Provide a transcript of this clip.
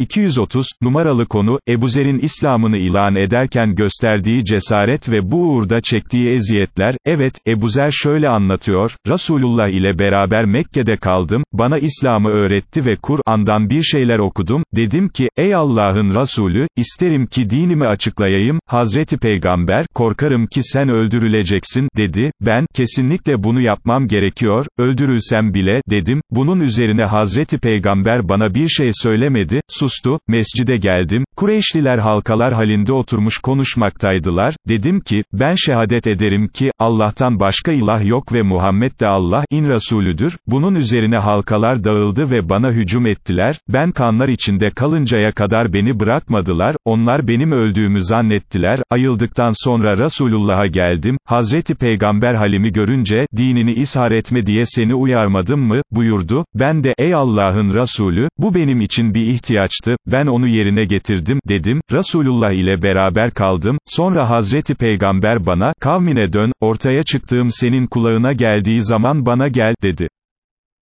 230, numaralı konu, Ebu Zer'in İslam'ını ilan ederken gösterdiği cesaret ve bu uğurda çektiği eziyetler, evet, Ebu Zer şöyle anlatıyor, Resulullah ile beraber Mekke'de kaldım, bana İslam'ı öğretti ve Kur'an'dan bir şeyler okudum, dedim ki, ey Allah'ın Resulü, isterim ki dinimi açıklayayım, Hazreti Peygamber, korkarım ki sen öldürüleceksin, dedi, ben, kesinlikle bunu yapmam gerekiyor, öldürülsem bile, dedim, bunun üzerine Hazreti Peygamber bana bir şey söylemedi, sustu, mescide geldim, Kureyşliler halkalar halinde oturmuş konuşmaktaydılar, dedim ki, ben şehadet ederim ki, Allah'tan başka ilah yok ve Muhammed de Allah'in Resulüdür, bunun üzerine halkalar dağıldı ve bana hücum ettiler, ben kanlar içinde kalıncaya kadar beni bırakmadılar, onlar benim öldüğümü zannettiler, ayıldıktan sonra Resulullah'a geldim, Hazreti Peygamber halimi görünce, dinini ishar etme diye seni uyarmadım mı, buyurdu, ben de, ey Allah'ın Resulü, bu benim için bir ihtiyaçtı, ben onu yerine getirdim, dedim, Resulullah ile beraber kaldım, sonra Hazreti Peygamber bana, kavmine dön, ortaya çıktığım senin kulağına geldiği zaman bana gel, dedi.